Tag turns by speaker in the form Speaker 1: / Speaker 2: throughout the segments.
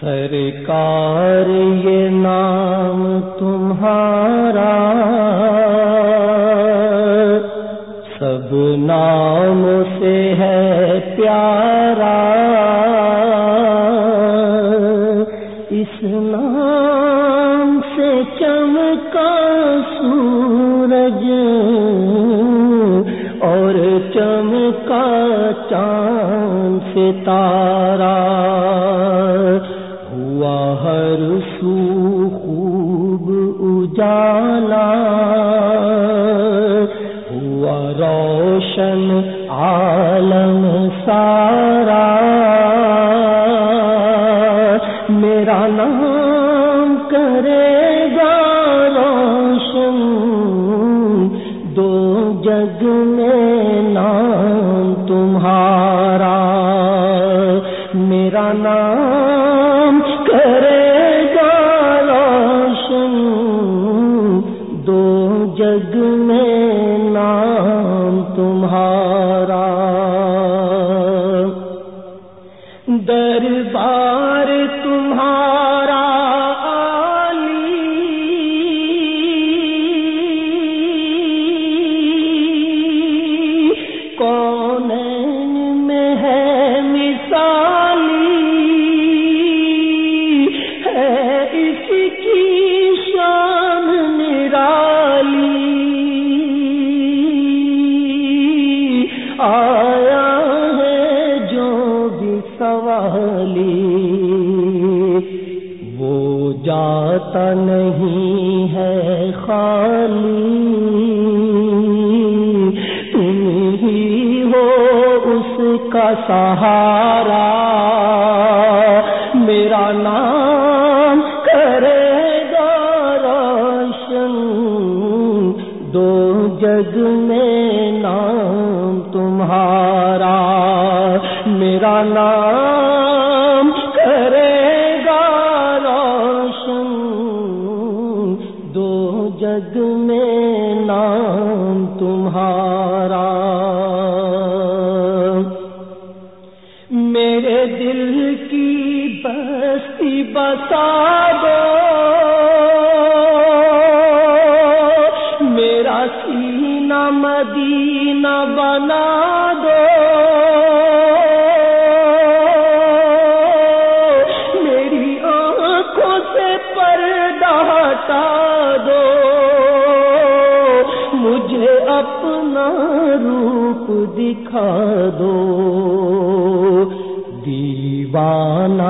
Speaker 1: سرکار، یہ نام تمہارا۔ سب نام سے ہے پیارا۔ اس نام سے چمکا سورج اور چمکا چاند ستارہ۔ میرا نام کرے گا روشن۔ دو جگ میں نام تمہارا۔ میرا نام تم ہی ہو اس کا سہارا۔ میرا نام کرے گا روشن۔ دو جگ میں نام تمہارا۔ میرا نام تمہارا میرے دل کی بستی بتا دو۔ میرا سینہ مدینہ بنا دو۔ دیوانہ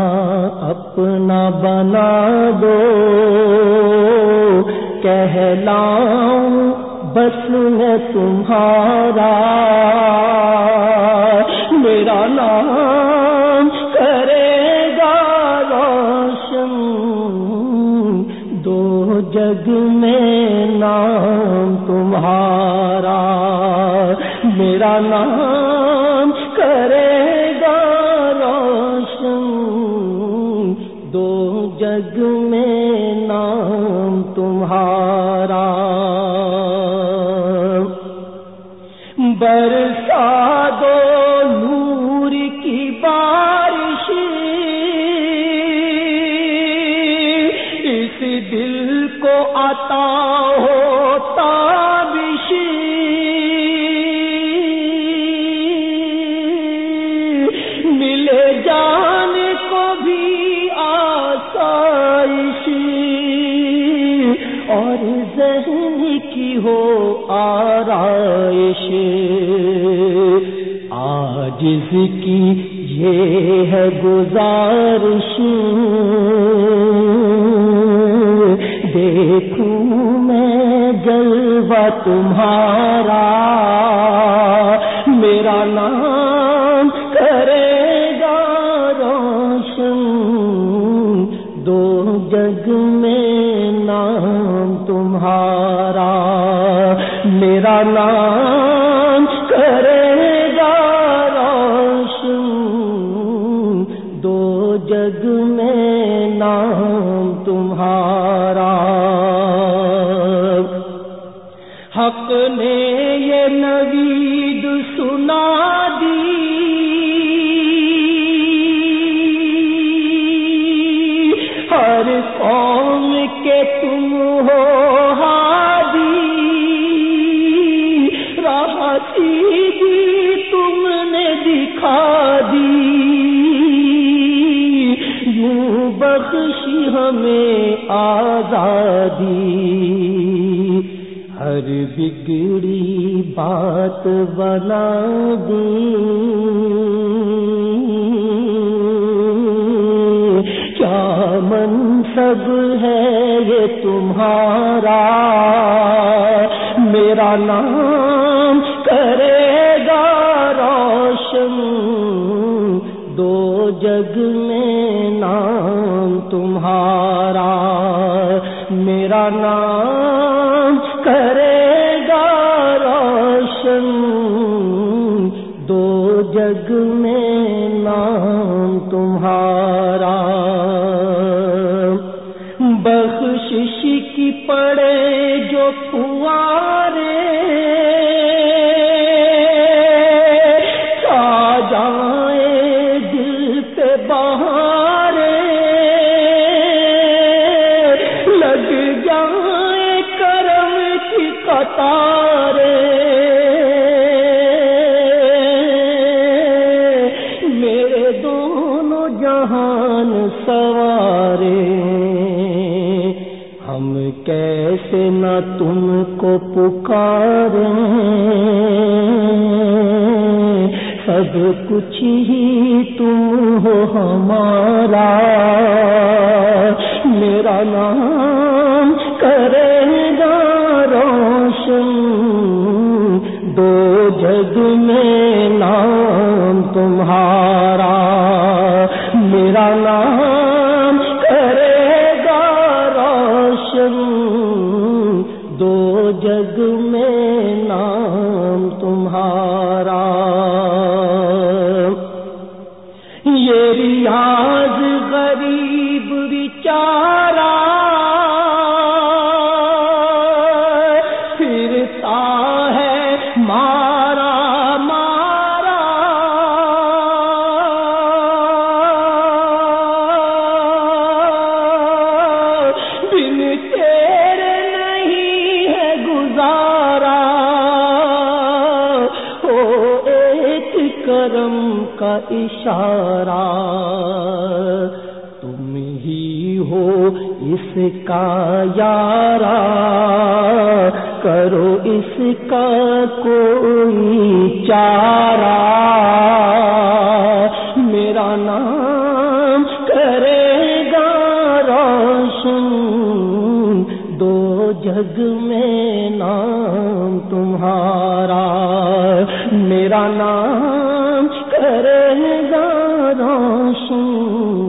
Speaker 1: اپنا بنا دو۔ کہلاؤں بس میں تمہارا۔ میرا نام کرے گا روشن۔ دو جگ میں نام تمہارا۔ میرا نام جگ میں نام تمہارا برسا دو نور کی بارش اس دل کو عطا ہو تابش کی ہو آرائش۔ آج کی یہ ہے گزارش۔ دیکھوں میں جلوہ تمہارا۔ میرا نام نام کرے گا روشن دو جگ میں نام تمہارا۔ حق نے یہ نبی آزادی۔ ہر بگڑی بات بنا دی کیا منصب ہے یہ تمہارا؟ میرا نام کرے گا روشن۔ دو جگ میں نام تمہارا۔ تیرا نام کرے گا روشن۔ دو جگ میں نام تمہارا۔ جہان سوارے۔ ہم کیسے نہ تم کو پکاریں۔ سب کچھ ہی تم ہو ہمارا۔ میرا نام بیچارہ پھرتا ہے، مارا مارا۔ بن تیرے نہیں ہے گزارا۔ ہو ایک کرم کا اشارہ۔ اس کا یارا کرو اس کا کوئی چارہ میرا نام کرے گا روشن دو جگ میں نام تمہارا میرا نام کرے گا روشن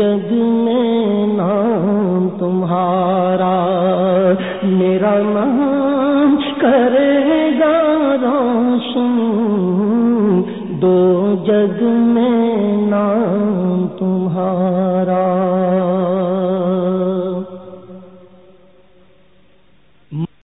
Speaker 1: جگ میں نام تمہارا میرا نام کرے گا روشن دو جگ میں